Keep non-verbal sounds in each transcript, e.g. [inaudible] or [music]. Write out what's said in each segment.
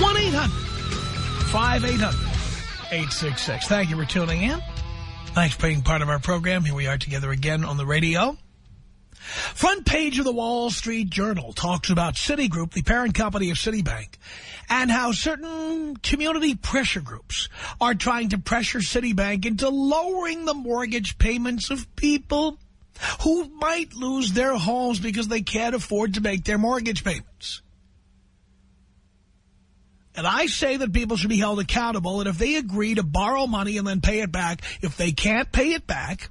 1-800-5800-866. Thank you for tuning in. Thanks for being part of our program. Here we are together again on the radio. Front page of the Wall Street Journal talks about Citigroup, the parent company of Citibank, and how certain community pressure groups are trying to pressure Citibank into lowering the mortgage payments of people who might lose their homes because they can't afford to make their mortgage payments. And I say that people should be held accountable, and if they agree to borrow money and then pay it back, if they can't pay it back,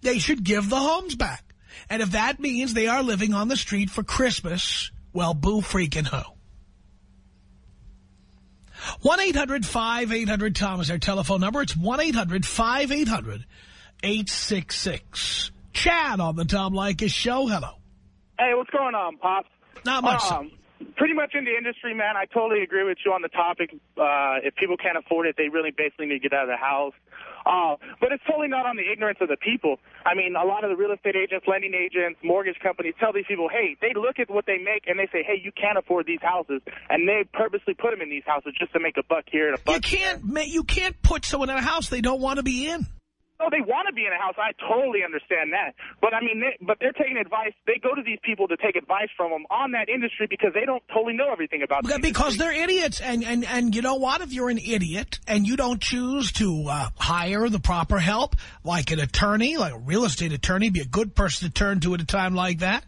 they should give the homes back. And if that means they are living on the street for Christmas, well, boo freaking ho. 1-800-5800-TOM is our telephone number. It's 1-800-5800-866. Chad on the Tom Leykis show. Hello. Hey, what's going on, Pops? Not much. Um, pretty much in the industry, man. I totally agree with you on the topic. Uh, if people can't afford it, they really basically need to get out of the house. Uh, but it's totally not on the ignorance of the people. I mean, a lot of the real estate agents, lending agents, mortgage companies tell these people, hey, they look at what they make and they say, hey, you can't afford these houses. And they purposely put them in these houses just to make a buck here and a buck You can't, you can't put someone in a house they don't want to be in. No, they want to be in a house. I totally understand that. But, I mean, they, but they're taking advice. They go to these people to take advice from them on that industry because they don't totally know everything about the Because industry. they're idiots. And, and, and you know what? If you're an idiot and you don't choose to uh, hire the proper help, like an attorney, like a real estate attorney, be a good person to turn to at a time like that,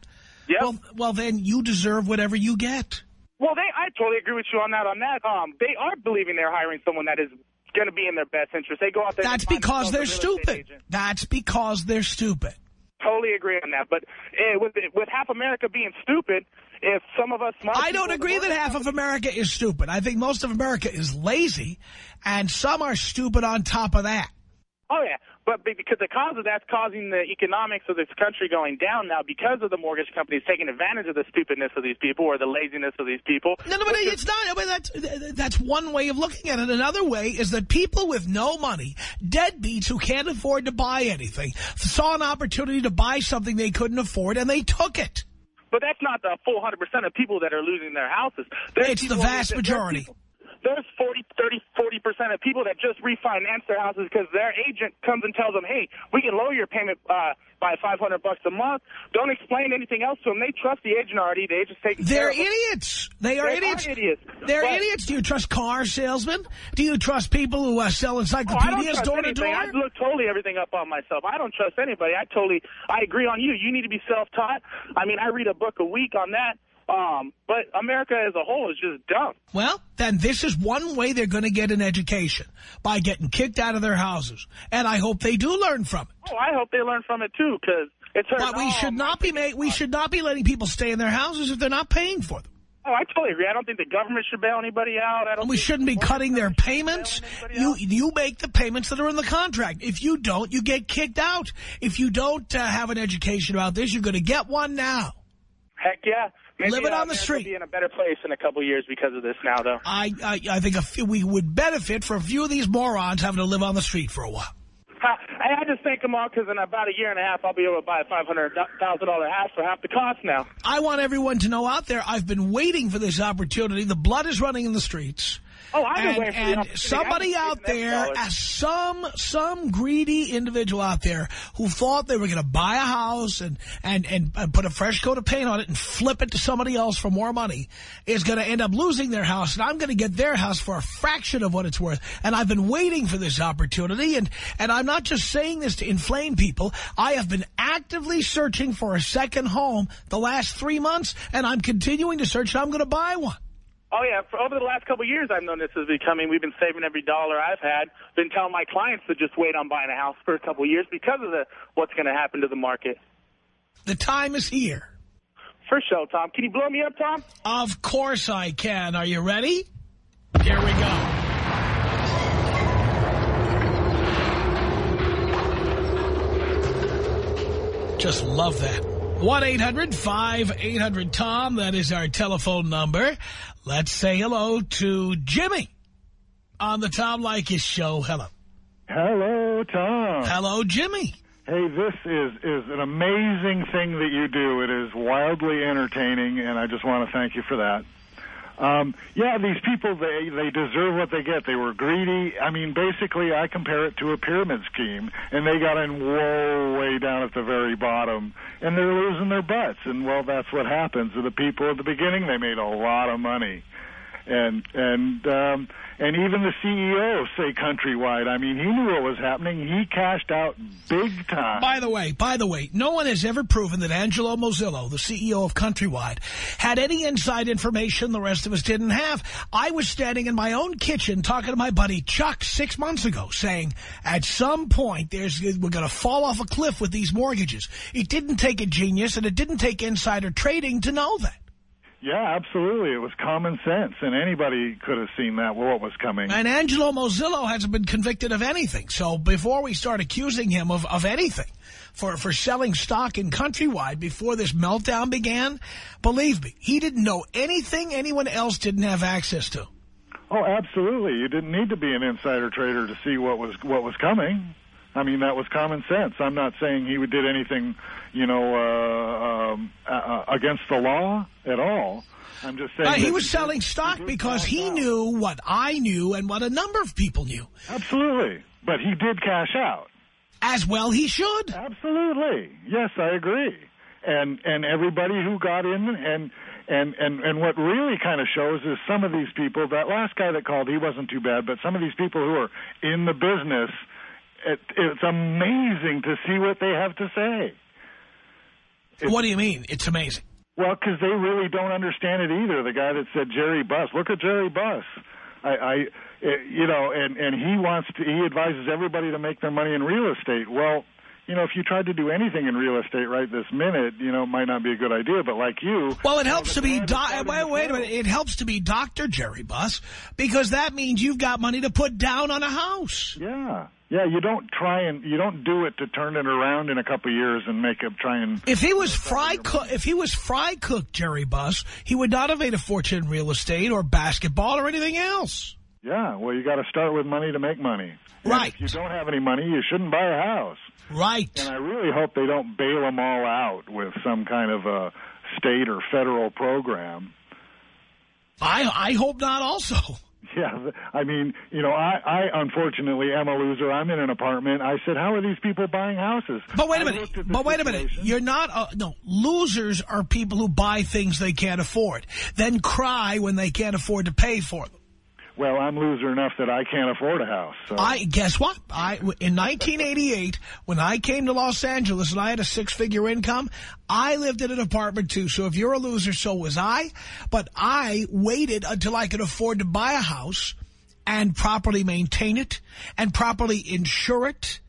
Yep. well, well, then you deserve whatever you get. Well, they, I totally agree with you on that. On that, um, they are believing they're hiring someone that is going to be in their best interest. They go out there. That's because they're themselves a real estate stupid. That's because they're stupid. Totally agree on that. But eh, with with half America being stupid, if some of us I don't agree that half of America is stupid. I think most of America is lazy, and some are stupid on top of that. Oh yeah, but be- because the cause of that's causing the economics of this country going down now because of the mortgage companies taking advantage of the stupidness of these people or the laziness of these people. No, no, but it's not. I mean, that's, that's one way of looking at it. Another way is that people with no money, deadbeats who can't afford to buy anything, saw an opportunity to buy something they couldn't afford, and they took it. But that's not the full 100% of people that are losing their houses. There's It's the vast majority. people- There's 40, 30, 40% of people that just refinance their houses because their agent comes and tells them, hey, we can lower your payment uh, by 500 bucks a month. Don't explain anything else to them. They trust the agent already. The agent's taking They're care of them. idiots. They are They are idiots. idiots. They're But- idiots. Do you trust car salesmen? Do you trust people who uh, sell Oh, encyclopedias trust door to anything. I look totally everything up on myself. I don't trust anybody. I totally, I agree on you. You need to be self-taught. I mean, I read a book a week on that. Um, but America as a whole is just dumb. Well, then this is one way they're going to get an education, by getting kicked out of their houses. And I hope they do learn from it. Oh, I hope they learn from it too, because it's. But we should not be ma we should not be letting people stay in their houses if they're not paying for them. Oh, I totally agree. I don't think the government should bail anybody out. I don't. And we shouldn't be cutting their payments. should bail anybody You out. you make the payments that are in the contract. If you don't, you get kicked out. If you don't uh, have an education about this, you're going to get one now. Heck yeah. Maybe, Living uh, on the street. be in a better place in a couple years because of this now, though. I, I, I think a few, we would benefit for a few of these morons having to live on the street for a while. [laughs] I I just thank them all because in about a year and a half, I'll be able to buy a $500,000 house for half the cost now. I want everyone to know out there, I've been waiting for this opportunity. The blood is running in the streets. Oh, I've been and, the and somebody out there, uh, some some greedy individual out there who thought they were going to buy a house and, and, and and put a fresh coat of paint on it and flip it to somebody else for more money is going to end up losing their house, and I'm going to get their house for a fraction of what it's worth. And I've been waiting for this opportunity, and and I'm not just saying this to inflame people. I have been actively searching for a second home the last three months, and I'm continuing to search, and I'm going to buy one. Oh, yeah. For over the last couple of years, I've known this is becoming. We've been saving every dollar I've had. Been telling my clients to just wait on buying a house for a couple of years because of the what's going to happen to the market. The time is here. For sure, Tom. Can you blow me up, Tom? Of course I can. Are you ready? Here we go. Just love that. 1-800-5800-TOM. That is our telephone number. Let's say hello to Jimmy on the Tom Leykis show. Hello. Hello, Tom. Hello, Jimmy. Hey, this is is an amazing thing that you do. It is wildly entertaining, and I just want to thank you for that. Um, yeah, these people they they deserve what they get. They were greedy. I mean, basically, I compare it to a pyramid scheme, and they got in way way down at the very bottom, and they're losing their butts. And well, that's what happens to the people at the beginning. They made a lot of money and and um, and even the CEO say countrywide. I mean, he knew what was happening. He cashed out big time. By the way, by the way, no one has ever proven that Angelo Mozilo, the CEO of Countrywide, had any inside information the rest of us didn't have. I was standing in my own kitchen talking to my buddy Chuck six months ago saying, at some point, there's we're going to fall off a cliff with these mortgages. It didn't take a genius and it didn't take insider trading to know that. Yeah, absolutely. It was common sense, and anybody could have seen that what was coming. And Angelo Mozilo hasn't been convicted of anything. So before we start accusing him of, of anything for, for selling stock in Countrywide before this meltdown began, believe me, he didn't know anything anyone else didn't have access to. Oh, absolutely. You didn't need to be an insider trader to see what was what was coming. I mean, that was common sense. I'm not saying he did anything, you know, uh, um, uh, against the law at all. I'm just saying Uh, he was did- selling stock did because he out. knew what I knew and what a number of people knew. Absolutely, but he did cash out. As well he should. Absolutely, yes, I agree. And and everybody who got in and. And, and and what really kind of shows is some of these people. That last guy that called, he wasn't too bad, but some of these people who are in the business, it, it's amazing to see what they have to say. It's- What do you mean? It's amazing. Well, because they really don't understand it either. The guy that said Jerry Buss, look at Jerry Buss. I, I, you know, and and he wants to. He advises everybody to make their money in real estate. Well, you know, if you tried to do anything in real estate right this minute, you know, it might not be a good idea. But like you, Well, it helps to be, is wait, wait a minute, it helps to be Dr. Jerry Buss because that means you've got money to put down on a house. yeah, yeah, you don't try and you don't do it to turn it around in a couple of years and make it try and. If he was fry cook, if he was fry cook Jerry Buss, he would not have made a fortune in real estate or basketball or anything else. Yeah, well, you got to start with money to make money. And Right. If you don't have any money, you shouldn't buy a house. Right. And I really hope they don't bail them all out with some kind of a state or federal program. I I hope not. Also, [laughs] Yeah, I mean, you know, I, I unfortunately am a loser. I'm in an apartment. I said, how are these people buying houses? but wait a minute. looked at the But wait a minute. You're not. Uh, no, losers are people who buy things they can't afford, then cry when they can't afford to pay for them. Well, I'm loser enough that I can't afford a house. So. I guess what? I in 1988 when I came to Los Angeles and I had a six-figure income, I lived in an apartment too. So if you're a loser, so was I. But I waited until I could afford to buy a house and properly maintain it and properly insure it.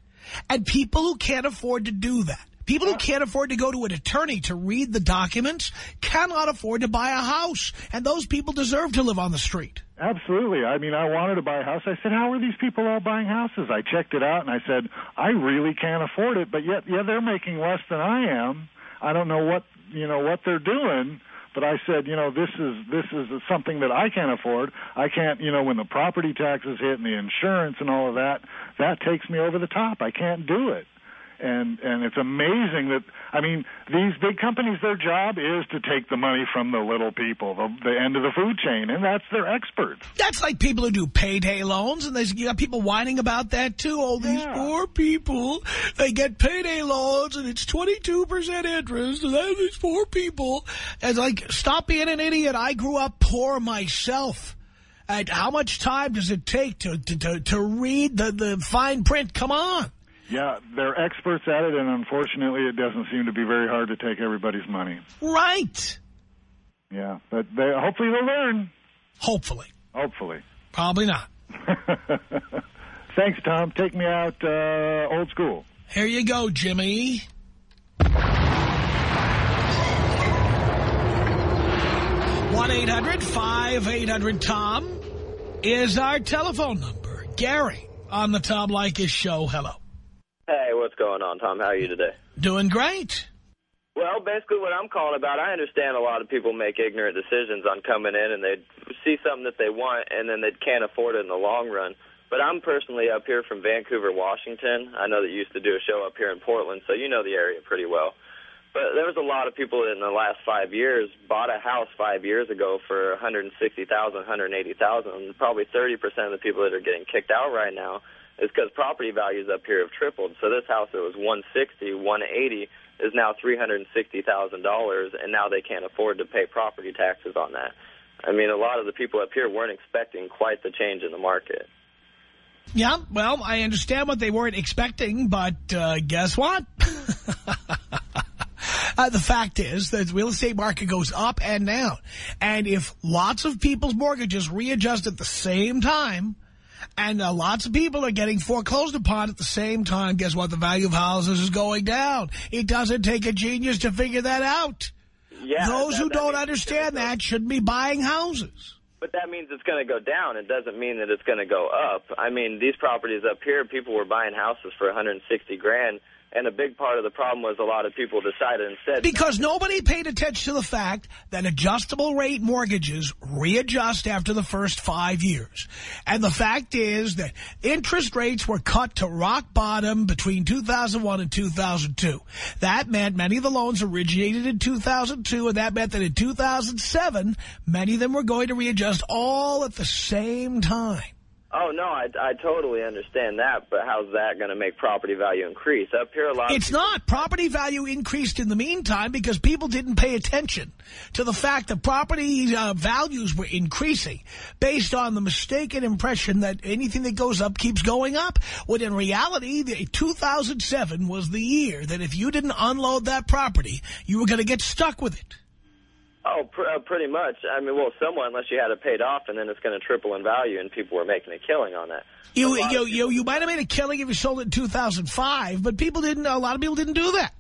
And people who can't afford to do that, people who can't afford to go to an attorney to read the documents, cannot afford to buy a house. And those people deserve to live on the street. Absolutely. I mean, I wanted to buy a house. I said, how are these people all buying houses? I checked it out and I said, I really can't afford it. But yet, yeah, they're making less than I am. I don't know what, you know, what they're doing. But I said, you know, this is this is something that I can't afford. I can't, you know, when the property taxes hit and the insurance and all of that, that takes me over the top. I can't do it. And and it's amazing that I mean these big companies their job is to take the money from the little people the, the end of the food chain and that's their experts. That's like people who do payday loans and there's you got people whining about that too. All these yeah. poor people they get payday loans and it's 22% interest and then these poor people. And like stop being an idiot. I grew up poor myself. And how much time does it take to to, to, to read the, the fine print? Come on yeah, they're experts at it, and unfortunately, it doesn't seem to be very hard to take everybody's money. Right. Yeah, but they, hopefully they'll learn. Hopefully. Hopefully. Probably not. [laughs] Thanks, Tom. Take me out uh, old school. Here you go, Jimmy. one 800 tom is our telephone number. Gary on the Tom Leykis show. Hello. Hey, what's going on, Tom? How are you today? Doing great. Well, basically what I'm calling about, I understand a lot of people make ignorant decisions on coming in and they see something that they want and then they can't afford it in the long run. But I'm personally up here from Vancouver, Washington. I know that you used to do a show up here in Portland, so you know the area pretty well. But there was a lot of people in the last five years bought a house five years ago for 160,000, 180,000. Probably 30% of the people that are getting kicked out right now is because property values up here have tripled. So this house that was 160, 180 is now $360,000, and now they can't afford to pay property taxes on that. I mean, a lot of the people up here weren't expecting quite the change in the market. Yeah, well, I understand what they weren't expecting, but uh, guess what? [laughs] uh, the fact is that the real estate market goes up and down. And if lots of people's mortgages readjust at the same time, and uh, lots of people are getting foreclosed upon at the same time. Guess what? The value of houses is going down. It doesn't take a genius to figure that out. Yeah, Those that, who that don't understand that shouldn't be buying houses. But that means it's going to go down. It doesn't mean that it's going to go up. I mean, these properties up here, people were buying houses for 160 grand and a big part of the problem was a lot of people decided instead. Because nobody paid attention to the fact that adjustable rate mortgages readjust after the first five years. And the fact is that interest rates were cut to rock bottom between 2001 and 2002. That meant many of the loans originated in 2002, and that meant that in 2007, many of them were going to readjust all at the same time. Oh, no, I, I totally understand that, but how's that going to make property value increase? Up here, a lot It's not. Property value increased in the meantime because people didn't pay attention to the fact that property uh, values were increasing based on the mistaken impression that anything that goes up keeps going up. When in reality, the 2007 was the year that if you didn't unload that property, you were going to get stuck with it. Oh, pr uh, pretty much. I mean, well, somewhat, unless you had it paid off, and then it's going to triple in value, and people were making a killing on that. You, you, you, you might have made a killing if you sold it in 2005, but people didn't. A lot of people didn't do that.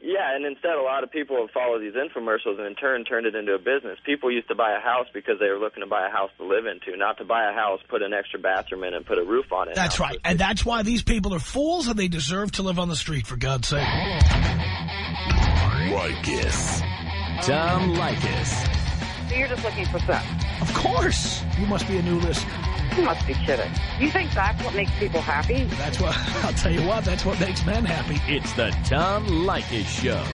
Yeah, and instead, a lot of people have followed these infomercials and in turn turned it into a business. People used to buy a house because they were looking to buy a house to live into, not to buy a house, put an extra bathroom in, and put a roof on it. That's right, and that's why these people are fools, and they deserve to live on the street, for God's sake. Leykis. Tom Leykis. So you're just looking for sex? Of course. You must be a new listener. You must be kidding. You think that's what makes people happy? That's what, [laughs] I'll tell you what, that's what makes men happy. It's the Tom Leykis Show.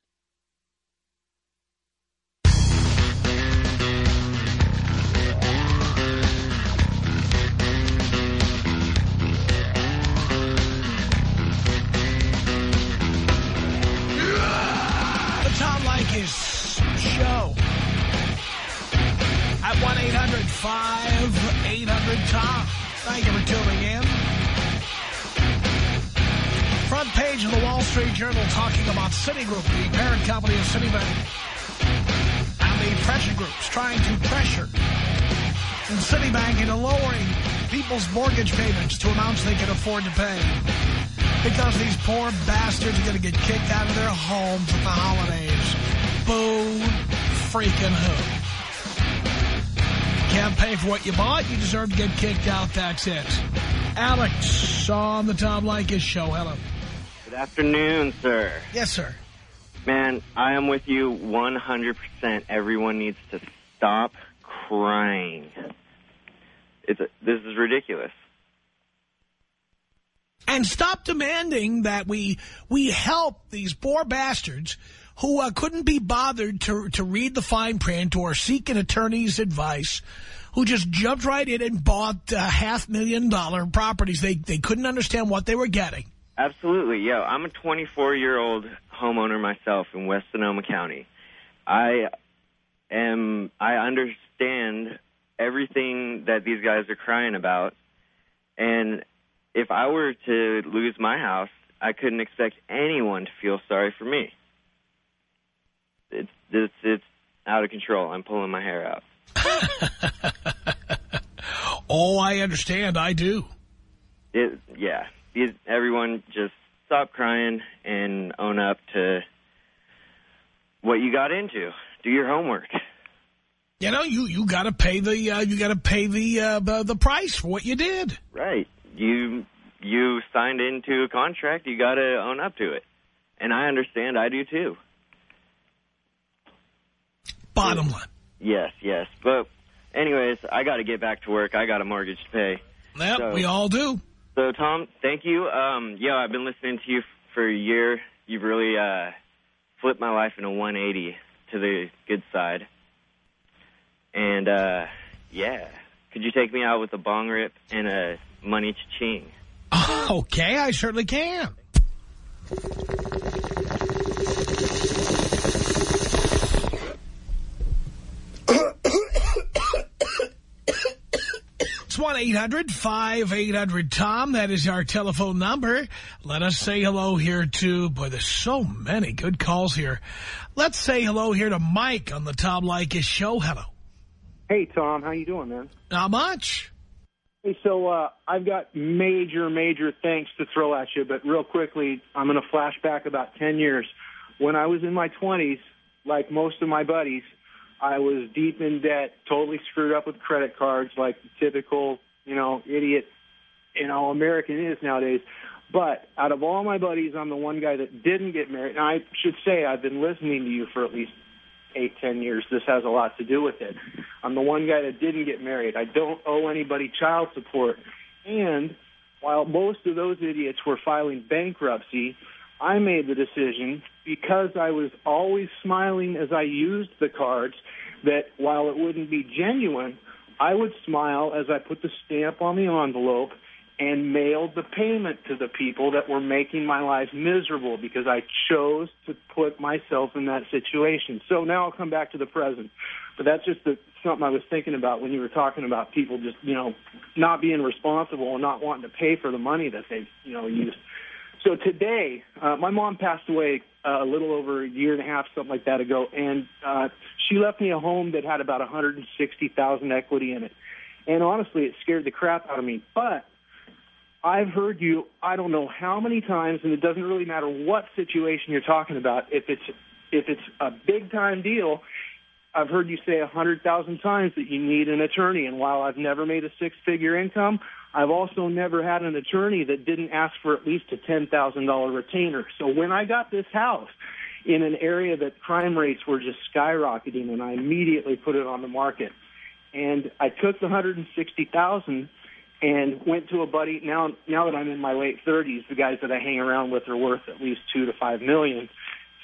1-800-5800-TOM. Thank you for tuning in. Front page of the Wall Street Journal talking about Citigroup, the parent company of Citibank, and the pressure groups trying to pressure Citibank into lowering people's mortgage payments to amounts they can afford to pay. Because these poor bastards are going to get kicked out of their homes at the holidays. Boo freaking who. Can't pay for what you bought, you deserve to get kicked out, that's it. Alex on the Tom Leykis show. Hello. Good afternoon, sir. Yes, sir. Man, I am with you 100%. Everyone needs to stop crying. It's a, this is ridiculous. And stop demanding that we we help these poor bastards who uh, couldn't be bothered to, to read the fine print or seek an attorney's advice, who just jumped right in and bought uh, half million dollar properties. They, they couldn't understand what they were getting. Absolutely, yeah. I'm a 24-year-old homeowner myself in West Sonoma County. I am, I understand everything that these guys are crying about. And if I were to lose my house, I couldn't expect anyone to feel sorry for me it's it's it's out of control. I'm pulling my hair out. [laughs] oh, I understand. I do. It, yeah. It, everyone just stop crying and own up to what you got into. Do your homework. You know, you you got to pay the uh, you got to pay the, uh, the the price for what you did. Right. You you signed into a contract. You got to own up to it. And I understand. I do too. Bottom line. Yes, yes. But anyways, I got to get back to work. I got a mortgage to pay. Yep, so, we all do. So, Tom, thank you. Um, yeah, I've been listening to you for a year. You've really uh, flipped my life in a 180 to the good side. And, uh, yeah, could you take me out with a bong rip and a money cha-ching? [laughs] Okay, I certainly can. 1-800-5800-TOM. That is our telephone number. Let us say hello here to, boy, there's so many good calls here. Let's say hello here to Mike on the Tom Leykis show. Hello. Hey, Tom. How you doing, man? Not much. Hey, so uh, I've got major, major thanks to throw at you, but real quickly, I'm going to flash back about 10 years. When I was in my 20s, like most of my buddies, I was deep in debt, totally screwed up with credit cards, like the typical, you know, idiot, you know, American is nowadays. But out of all my buddies, I'm the one guy that didn't get married. And I should say I've been listening to you for at least eight, ten years. This has a lot to do with it. I'm the one guy that didn't get married. I don't owe anybody child support. And while most of those idiots were filing bankruptcy, I made the decision because I was always smiling as I used the cards that while it wouldn't be genuine, I would smile as I put the stamp on the envelope and mailed the payment to the people that were making my life miserable because I chose to put myself in that situation. So now I'll come back to the present. But that's just the, something I was thinking about when you were talking about people just, you know, not being responsible and not wanting to pay for the money that they've, you know, used. So today, uh, my mom passed away uh, a little over a year and a half, something like that ago, and uh, she left me a home that had about 160,000 equity in it. And honestly, it scared the crap out of me. But I've heard you, I don't know how many times, and it doesn't really matter what situation you're talking about. If it's if it's a big time deal, I've heard you say a hundred thousand times that you need an attorney. And while I've never made a six figure income, I've also never had an attorney that didn't ask for at least a $10,000 retainer. So when I got this house in an area that crime rates were just skyrocketing and I immediately put it on the market. And I took the 160,000 and went to a buddy. Now, now that I'm in my late 30s, the guys that I hang around with are worth at least two to five million.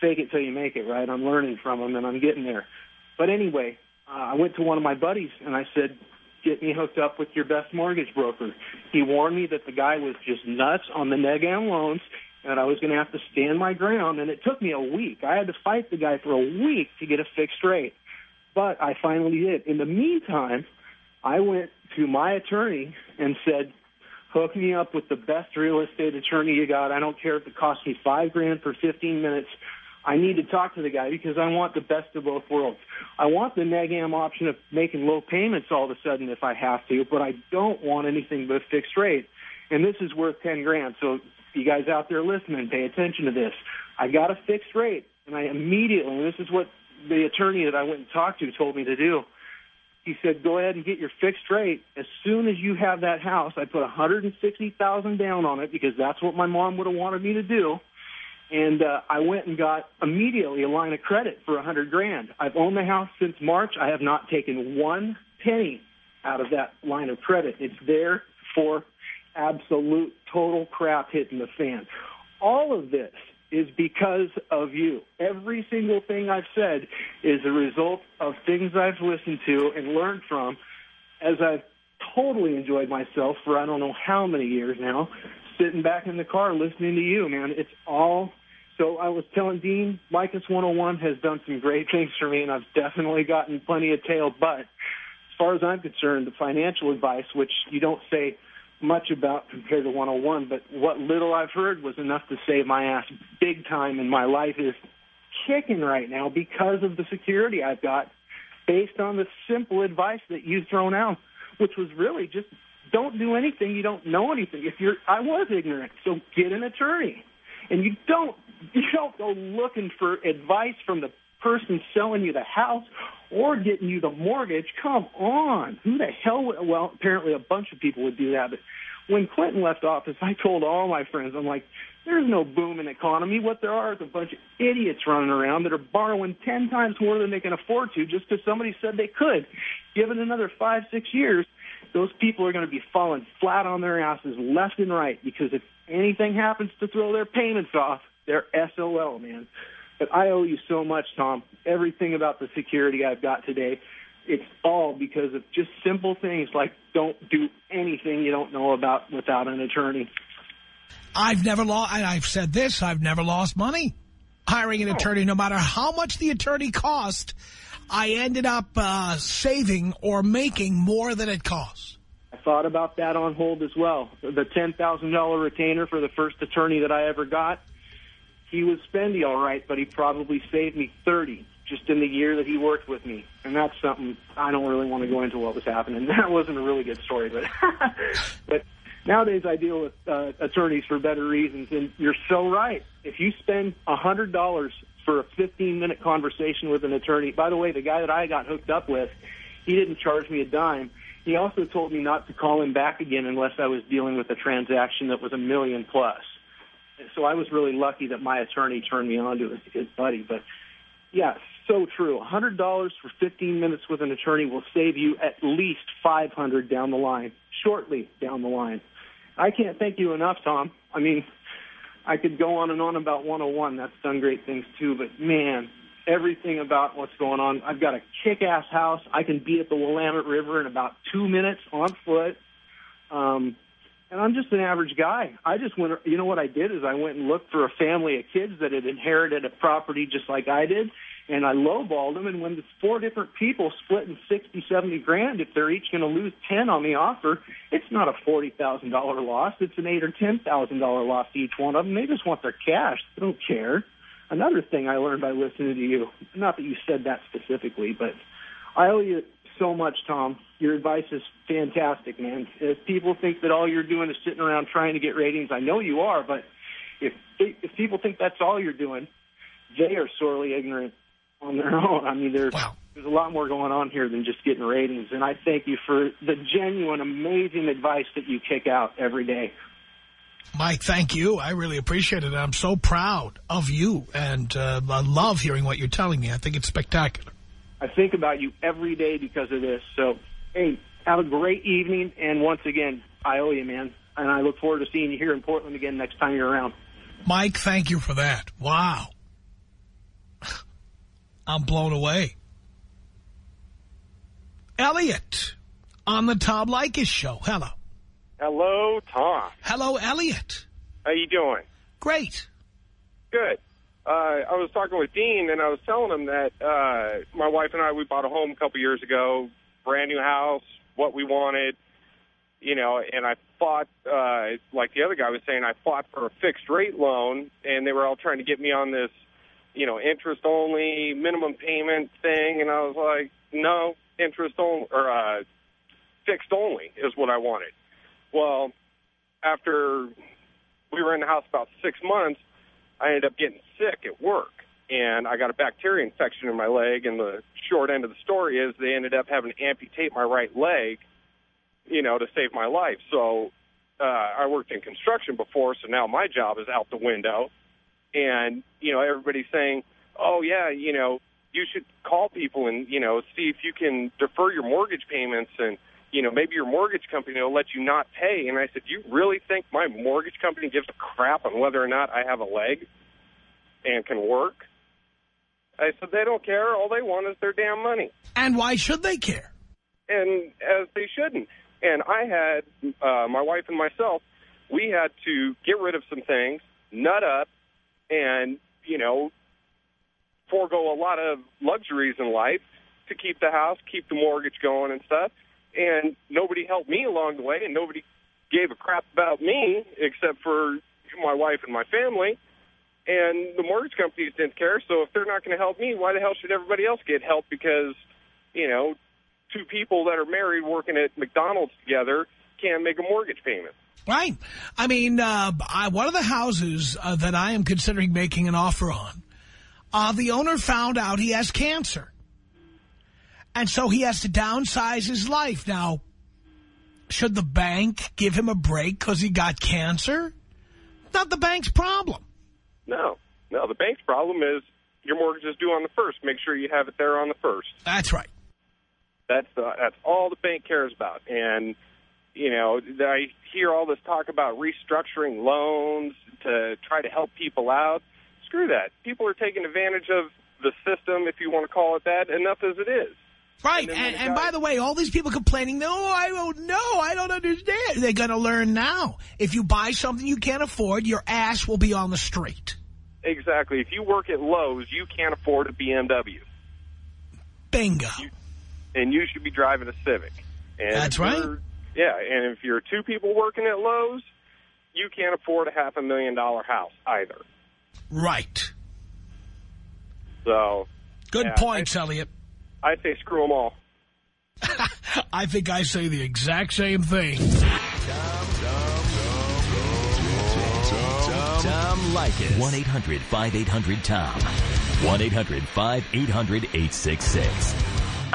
Fake it till you make it, right? I'm learning from them and I'm getting there. But anyway, uh, I went to one of my buddies and I said, get me hooked up with your best mortgage broker. He warned me that the guy was just nuts on the Negam loans and I was going to have to stand my ground. And it took me a week. I had to fight the guy for a week to get a fixed rate. But I finally did. In the meantime, I went to my attorney and said, hook me up with the best real estate attorney you got. I don't care if it costs me five grand for 15 minutes. I need to talk to the guy because I want the best of both worlds. I want the Negam option of making low payments all of a sudden if I have to, but I don't want anything but a fixed rate. And this is worth 10 grand. So you guys out there listening, pay attention to this. I got a fixed rate and I immediately, and this is what the attorney that I went and talked to told me to do. He said, go ahead and get your fixed rate. As soon as you have that house, I put 160000 down on it because that's what my mom would have wanted me to do and uh, I went and got immediately a line of credit for a hundred grand. I've owned the house since March. I have not taken one penny out of that line of credit. It's there for absolute total crap hitting the fan. All of this is because of you. Every single thing I've said is a result of things I've listened to and learned from as I've totally enjoyed myself for I don't know how many years now, sitting back in the car listening to you, man. It's all. So I was telling Dean, Leykis 101 has done some great things for me, and I've definitely gotten plenty of tail. But as far as I'm concerned, the financial advice, which you don't say much about compared to 101, but what little I've heard was enough to save my ass big time, and my life is kicking right now because of the security I've got based on the simple advice that you've thrown out which was really just don't do anything you don't know anything. If you're, I was ignorant, so get an attorney, and you don't you don't go looking for advice from the person selling you the house or getting you the mortgage. Come on, who the hell? Would, well, apparently a bunch of people would do that, but when Clinton left office, I told all my friends, I'm like, there's no boom in economy. What there are is a bunch of idiots running around that are borrowing 10 times more than they can afford to just because somebody said they could. Given another five, six years, those people are going to be falling flat on their asses left and right because if anything happens to throw their payments off, they're SOL, man. But I owe you so much, Tom. Everything about the security I've got today, it's all because of just simple things like don't do anything you don't know about without an attorney. I've never lost, I've said this, I've never lost money hiring an oh. attorney, no matter how much the attorney cost. I ended up uh, saving or making more than it cost. I thought about that on hold as well. The $10,000 retainer for the first attorney that I ever got, he was spendy all right, but he probably saved me 30 just in the year that he worked with me. And that's something I don't really want to go into what was happening. [laughs] That wasn't a really good story, but [laughs] but nowadays I deal with uh, attorneys for better reasons. And you're so right. If you spend a $100 for a 15-minute conversation with an attorney, by the way, the guy that I got hooked up with, he didn't charge me a dime. He also told me not to call him back again unless I was dealing with a transaction that was a million plus. So I was really lucky that my attorney turned me on to his, his buddy. But yeah, so true. $100 for 15 minutes with an attorney will save you at least 500 down the line, shortly down the line. I can't thank you enough, Tom. I mean, I could go on and on about 101. That's done great things too, but man, everything about what's going on. I've got a kick-ass house. I can be at the Willamette River in about two minutes on foot. Um, and I'm just an average guy. I just went, you know what I did is I went and looked for a family of kids that had inherited a property just like I did, and I lowballed them. And when there's four different people splitting sixty, seventy grand, if they're each going to lose ten on the offer, it's not a forty thousand dollar loss. It's an eight or ten thousand dollar loss to each one of them. They just want their cash. They don't care. Another thing I learned by listening to you, not that you said that specifically, but I owe you so much, Tom. Your advice is fantastic, man. If people think that all you're doing is sitting around trying to get ratings, I know you are, but if if people think that's all you're doing, they are sorely ignorant on their [laughs] own. I mean, there's wow. there's a lot more going on here than just getting ratings, and I thank you for the genuine, amazing advice that you kick out every day. Mike, thank you. I really appreciate it. I'm so proud of you, and uh, I love hearing what you're telling me. I think it's spectacular. I think about you every day because of this. So, hey, have a great evening. And once again, I owe you, man. And I look forward to seeing you here in Portland again next time you're around. Mike, thank you for that. Wow. I'm blown away. Elliot on the Tom Leykis show. Hello. Hello, Tom. Hello, Elliot. How you doing? Great. Good uh, I was talking with Dean, and I was telling him that uh, my wife and I, we bought a home a couple years ago, brand new house, what we wanted, you know, and I fought, uh, like the other guy was saying, I fought for a fixed rate loan, and they were all trying to get me on this, you know, interest only, minimum payment thing, and I was like, no, interest only, or uh, fixed only is what I wanted. Well, after we were in the house about six months, I ended up getting sick at work and I got a bacteria infection in my leg. And the short end of the story is they ended up having to amputate my right leg, you know, to save my life. So uh, I worked in construction before, so now my job is out the window. And, you know, everybody's saying, oh, yeah, you know, you should call people and, you know, see if you can defer your mortgage payments and, you know, maybe your mortgage company will let you not pay. And I said, you really think my mortgage company gives a crap on whether or not I have a leg and can work? I said, they don't care. All they want is their damn money. And why should they care? And as they shouldn't. And I had, uh, my wife and myself, we had to get rid of some things, nut up, and, you know, forego a lot of luxuries in life to keep the house, keep the mortgage going and stuff. And nobody helped me along the way, and nobody gave a crap about me except for my wife and my family. And the mortgage companies didn't care, so if they're not going to help me, why the hell should everybody else get help? Because, you know, two people that are married working at McDonald's together can't make a mortgage payment. Right. I mean, uh, I, one of the houses uh, that I am considering making an offer on, uh, the owner found out he has cancer. And so he has to downsize his life. Now, should the bank give him a break because he got cancer? Not the bank's problem. No. No, the bank's problem is your mortgage is due on the first. Make sure you have it there on the first. That's right. That's uh, that's all the bank cares about. And, you know, I hear all this talk about restructuring loans to try to help people out. Screw that. People are taking advantage of the system, if you want to call it that, enough as it is. Right, and, and, and by the way, all these people complaining, no, I don't know, I don't understand. They're going to learn now. If you buy something you can't afford, your ass will be on the street. Exactly. If you work at Lowe's, you can't afford a BMW. Bingo. You, and you should be driving a Civic. And That's right. Yeah, and if you're two people working at Lowe's, you can't afford a half a million dollar house either. Right. So. Good yeah, points, I, Elliot. I say screw them all. [laughs] I think I say the exact same thing. Tom Leykis. 1-800-5800-TOM. 1-800-5800-866.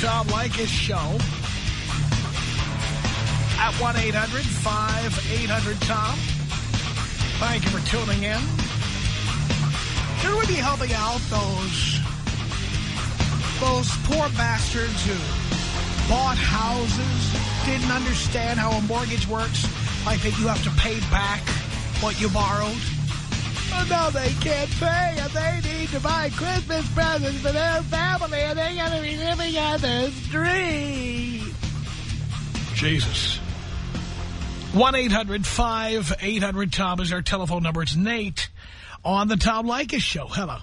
Tom Leykis Show. At 1-800-5800-TOM. Thank you for tuning in. Should we be helping out those, those poor bastards who bought houses, didn't understand how a mortgage works, like that you have to pay back what you borrowed? Oh, no, they can't pay, and they need to buy Christmas presents for their family, and they're going to be living on the street. Jesus. 1-800-5800-TOM is our telephone number. It's Nate on the Tom Leykis Show. Hello.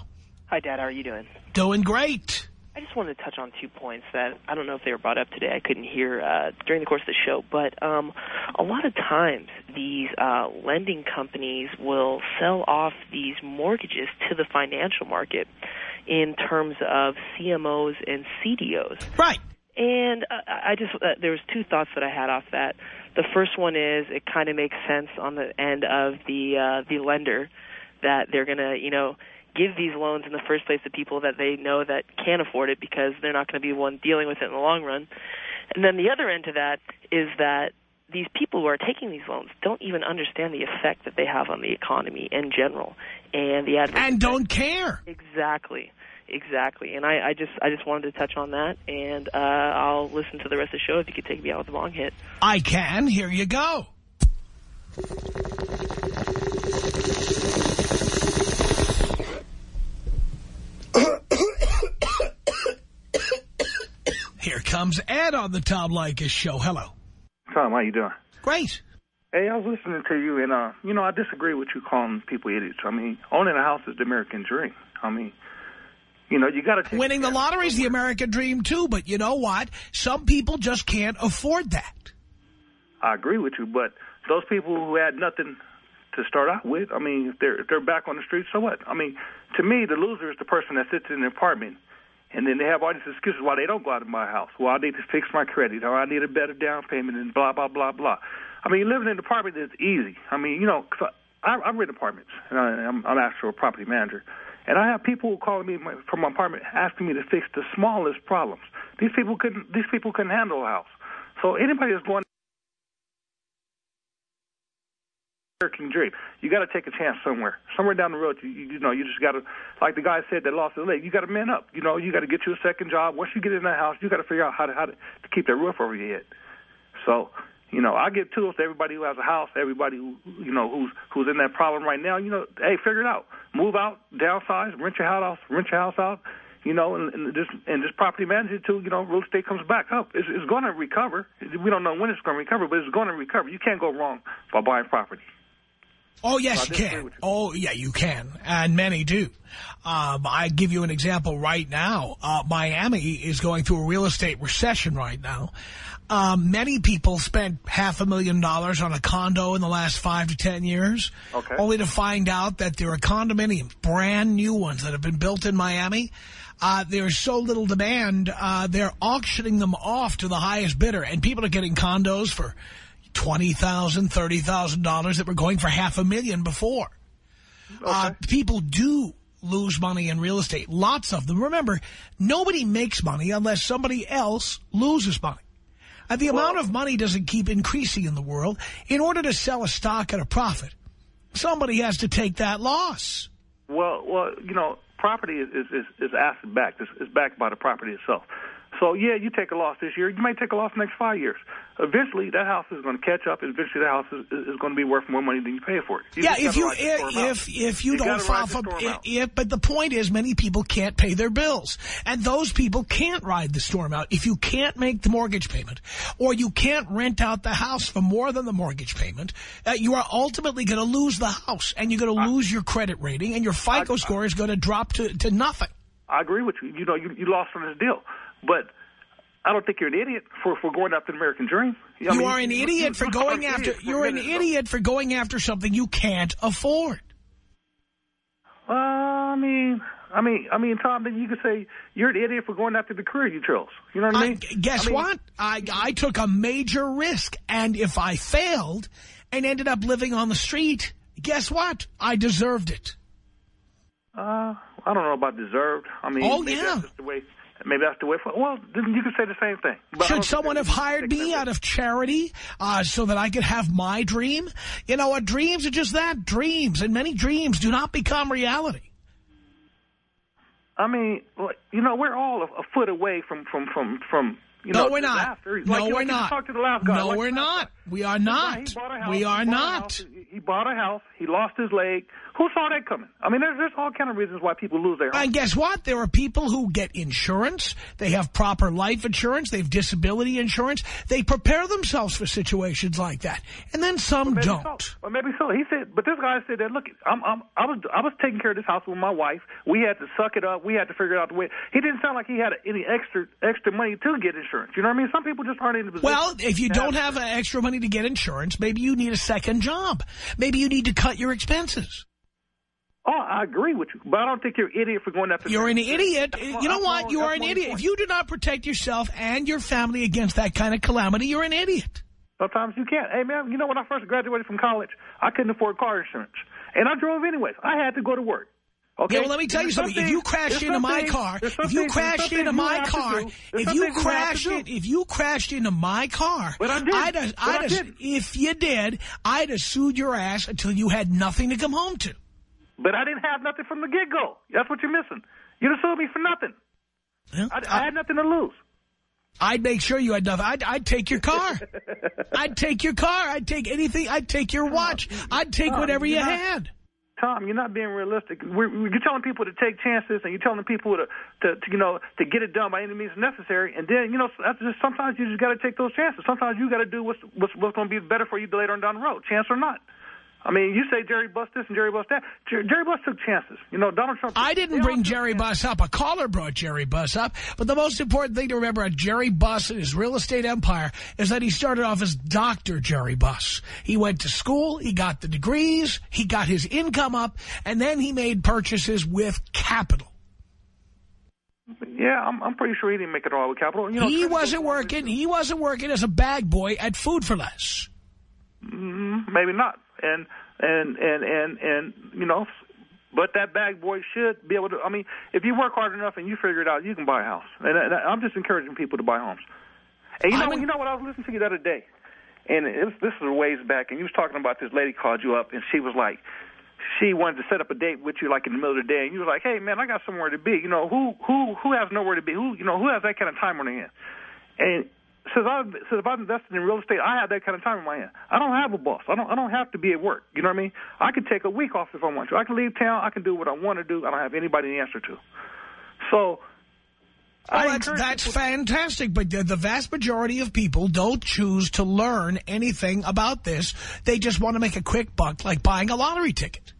Hi, Dad. How are you doing? Doing great. I just wanted to touch on two points that I don't know if they were brought up today. I couldn't hear uh, during the course of the show. But um, a lot of times these uh, lending companies will sell off these mortgages to the financial market in terms of CMOs and CDOs. Right. And uh, I just uh, there was two thoughts that I had off that. The first one is it kind of makes sense on the end of the uh, the lender that they're going to you know give these loans in the first place to people that they know that can't afford it because they're not going to be one dealing with it in the long run. And then the other end to that is that these people who are taking these loans don't even understand the effect that they have on the economy in general and the adverse And don't care. Exactly. Exactly, and I, I just I just wanted to touch on that, and uh, I'll listen to the rest of the show if you could take me out with a long hit. I can. Here you go. Here comes Ed on the Tom Leykis Show. Hello. Tom, how you doing? Great. Hey, I was listening to you, and, uh, you know, I disagree with you calling people idiots. I mean, owning a house is the American dream. I mean, You know, you got to Winning the lottery is the American dream, too. But you know what? Some people just can't afford that. I agree with you, but those people who had nothing to start out with, I mean, if they're if they're back on the street, so what? I mean, to me, the loser is the person that sits in an apartment and then they have all these excuses why they don't go out of my house. Well, I need to fix my credit, or I need a better down payment, and blah blah blah blah. I mean, living in an apartment is easy. I mean, you know, cause I, I rent apartments, and I, I'm, I'm actually a property manager. And I have people calling me from my apartment asking me to fix the smallest problems. These people couldn't. These people couldn't handle a house. So anybody that's going American dream. You got to take a chance somewhere. Somewhere down the road, you, you, know, you just got to, like the guy said that lost his leg, you got to man up. You know, you got to get you a second job. Once you get in that house, you got to figure out how to how to, to keep that roof over your head. So, you know, I give tools to everybody who has a house, everybody who, you know, who's who's in that problem right now. You know, hey, figure it out. Move out, downsize, rent your house, rent your house out. You know, and, and just and just property manage it too. You know, real estate comes back up. It's, it's going to recover. We don't know when it's going to recover, but it's going to recover. You can't go wrong by buying property. Oh, yes, you can. Oh, yeah, you can. And many do. Um, I give you an example right now. Uh, Miami is going through a real estate recession right now. Um, many people spent half a million dollars on a condo in the last five to ten years, okay. only to find out that there are condominiums, brand new ones that have been built in Miami. Uh, there's so little demand, uh, they're auctioning them off to the highest bidder, and people are getting condos for $20,000, $30,000 that were going for half a million before. Okay. Uh, people do lose money in real estate. Lots of them. Remember, nobody makes money unless somebody else loses money. And the well, amount of money doesn't keep increasing in the world. In order to sell a stock at a profit, somebody has to take that loss. Well, well, you know, property is is, is asset backed. It's, it's backed by the property itself. So, yeah, you take a loss this year. You may take a loss the next five years. Eventually, that house is going to catch up. Eventually, that house is, is going to be worth more money than you pay for it. You yeah, if you if, if if you, you don't file for if, but the point is, many people can't pay their bills, and those people can't ride the storm out. If you can't make the mortgage payment, or you can't rent out the house for more than the mortgage payment, uh, you are ultimately going to lose the house, and you're going to lose your credit rating, and your FICO I, score is going to drop to to nothing. I agree with you. You know, you, you lost on this deal. But I don't think you're an idiot for, for going after the American dream. You, you mean, are an idiot for going after. You're an idiot for going after something you can't afford. Uh, I mean, I mean, I mean, Tom. Then you could say you're an idiot for going after the career you chose. You know what I, mean? Guess I mean, what? I I took a major risk, and if I failed and ended up living on the street, guess what? I deserved it. Uh, I don't know about deserved. I mean, oh yeah, the way Maybe that's the way. For, well, then you could say the same thing. But Should someone have hired me out of charity uh, so that I could have my dream? You know what? Dreams are just that, dreams. And many dreams do not become reality. I mean, you know, we're all a, a foot away from, from, from, from you no, know, we're not. Like, no, we're like not. No, like we're not. We are not. We are not. He bought a house. He lost his leg. Who saw that coming? I mean, there's, there's all kind of reasons why people lose their homes. And guess what? There are people who get insurance. They have proper life insurance. They have disability insurance. They prepare themselves for situations like that. And then some well, don't. So. Well, maybe so. He said, but this guy said that, look, I'm, I'm, I was I was taking care of this house with my wife. We had to suck it up. We had to figure it out the way. He didn't sound like he had any extra extra money to get insurance. You know what I mean? Some people just aren't in the position. Well, if you don't have extra money to get insurance, maybe you need a second job. Maybe you need to cut your expenses. Oh, I agree with you, but I don't think you're an idiot for going after. You're an idiot. You know what? You are an idiot. If you do not protect yourself and your family against that kind of calamity, you're an idiot. Sometimes you can't. Hey, man, you know when I first graduated from college, I couldn't afford car insurance, and I drove anyways. I had to go to work. Okay. Yeah, well, let me tell you something. If you crashed into my car, if you crashed into my car, if you crashed it, if you crashed into my car, but I did. I'd, I'd, I did. if you did, I'd have sued your ass until you had nothing to come home to. But I didn't have nothing from the get-go. That's what you're missing. You'd have sued me for nothing. Well, I, I, had nothing to lose. I'd make sure you had nothing. I'd, I'd take your car. [laughs] I'd take your car. I'd take anything. I'd take your watch. I'd take Tom, whatever you not, had. Tom, you're not being realistic. We're, you're telling people to take chances, and you're telling people to, to, to, you know, to get it done by any means necessary. And then, you know, that's just sometimes you just got to take those chances. Sometimes you got to do what's what's, what's going to be better for you later on down the road, chance or not. I mean, you say Jerry Buss this and Jerry Buss that. Jer Jerry Buss took chances. You know, Donald Trump. I didn't bring Jerry Buss up. A caller brought Jerry Buss up. But the most important thing to remember about Jerry Buss and his real estate empire is that he started off as Dr. Jerry Buss. He went to school, he got the degrees, he got his income up, and then he made purchases with capital. Yeah, I'm, I'm pretty sure he didn't make it all with capital. You know, he wasn't working. He wasn't working as a bag boy at Food 4 Less. Mm, maybe not. And and and and and you know, but that bag boy should be able to. I mean, if you work hard enough and you figure it out, you can buy a house. And, and I'm just encouraging people to buy homes. And you know, you know what? I was listening to you the other day, and it was, this was ways back, and you was talking about this lady called you up, and she was like, she wanted to set up a date with you like in the middle of the day, and you was like, hey man, I got somewhere to be. You know, who who who has nowhere to be? Who you know who has that kind of time on their hand? And since I since I've invested in real estate, I have that kind of time in my hand. I don't have a boss. I don't I don't have to be at work. You know what I mean? I can take a week off if I want to. I can leave town. I can do what I want to do. I don't have anybody to answer to. So. Oh, that's, that's fantastic, but the vast majority of people don't choose to learn anything about this. They just want to make a quick buck, like buying a lottery ticket.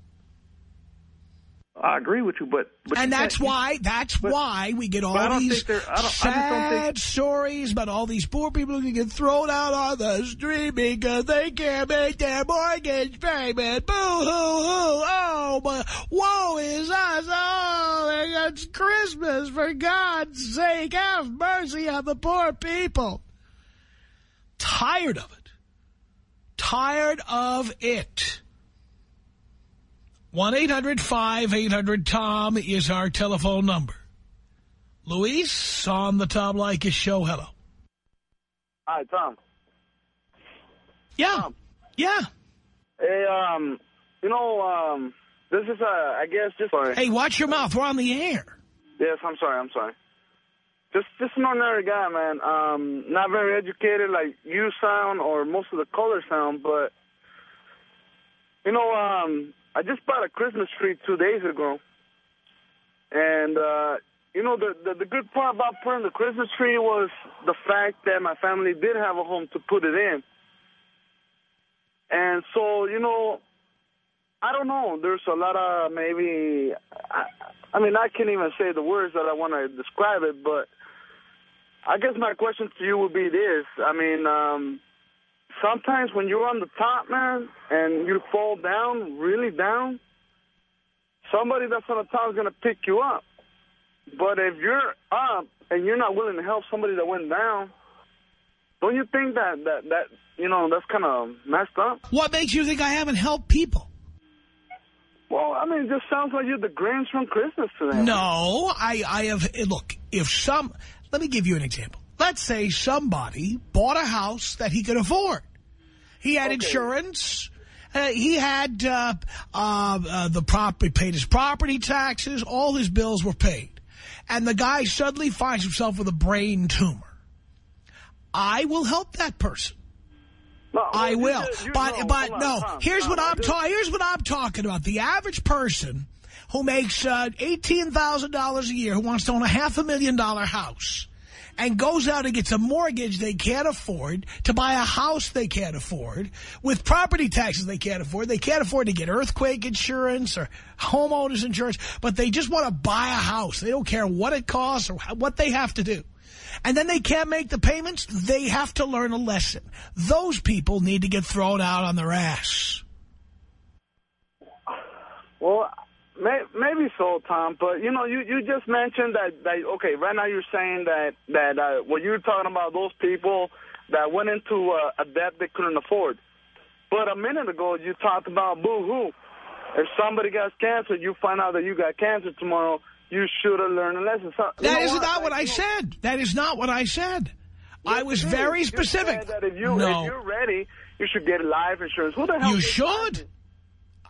I agree with you, but, but and that's why that's but, why we get all these sad stories about all these poor people who get thrown out on the street because they can't make their mortgage payment. Boo hoo hoo! Oh, but woe is us! Oh, it's Christmas! For God's sake, have mercy on the poor people. Tired of it. Tired of it. 1-800-5800-TOM is our telephone number. Luis on the Tom Leykis show. Hello. Hi, Tom. Yeah. Tom. Yeah. Hey, um, you know, um, this is, uh, I guess, just... Sorry. Hey, watch your mouth. We're on the air. Yes, I'm sorry. I'm sorry. Just, just an ordinary guy, man. Um, not very educated like you sound or most of the callers sound, but, you know, um, I just bought a Christmas tree two days ago. And, uh, you know, the, the, the good part about putting the Christmas tree was the fact that my family did have a home to put it in. And so, you know, I don't know. There's a lot of maybe, I, I mean, I can't even say the words that I want to describe it, but I guess my question to you would be this. I mean, um, sometimes when you're on the top, man, and you fall down, really down, somebody that's on the top is going to pick you up. But if you're up and you're not willing to help somebody that went down, don't you think that, that, that you know, that's kind of messed up? What makes you think I haven't helped people? Well, I mean, it just sounds like you're the Grinch from Christmas to them. No, I, I have, eh, look, if some, let me give you an example. Let's say somebody bought a house that he could afford. He had okay. insurance. Uh, he had uh, uh, uh the property, paid his property taxes. All his bills were paid. And the guy suddenly finds himself with a brain tumor. I will help that person. No, I will. But no, but on, no, Tom, here's Tom, what I'm talking here's what I'm talking about. The average person who makes uh, $18,000 a year who wants to own a half a million dollar house and goes out and gets a mortgage they can't afford to buy a house they can't afford with property taxes they can't afford. They can't afford to get earthquake insurance or homeowners insurance, but they just want to buy a house. They don't care what it costs or what they have to do. And then they can't make the payments. They have to learn a lesson. Those people need to get thrown out on their ass. Well, Maybe so, Tom. But you know, you you just mentioned that that okay. Right now, you're saying that that uh, when you're talking about those people that went into uh, a debt they couldn't afford. But a minute ago, you talked about boo-hoo. If somebody gets cancer, you find out that you got cancer tomorrow. You should have learned a lesson. So, that is what? not what I said. That is not what I said. Yes, I was very specific. You said that if you no. if you're ready, you should get life insurance. Who the hell? You should.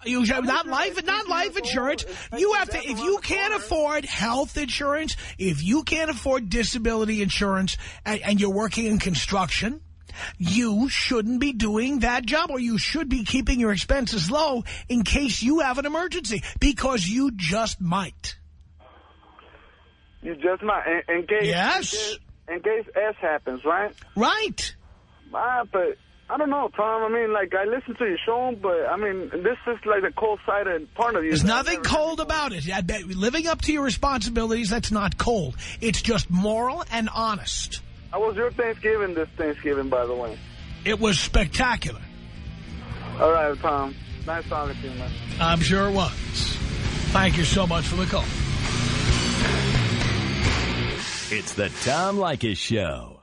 You not life, not life insurance. You have to, if you can't afford health insurance, if you can't afford disability insurance, and, and you're working in construction, you shouldn't be doing that job, or you should be keeping your expenses low in case you have an emergency, because you just might. You just might, in, in case. Yes. In case, in case S happens, right? Right. Ah, but I don't know, Tom. I mean, like, I listen to your show, but, I mean, this is like the cold-sided part of you. There's nothing cold about it. I bet living up to your responsibilities, that's not cold. It's just moral and honest. How was your Thanksgiving this Thanksgiving, by the way? It was spectacular. All right, Tom. Nice talking to you, man. I'm sure it was. Thank you so much for the call. It's the Tom Leykis Show.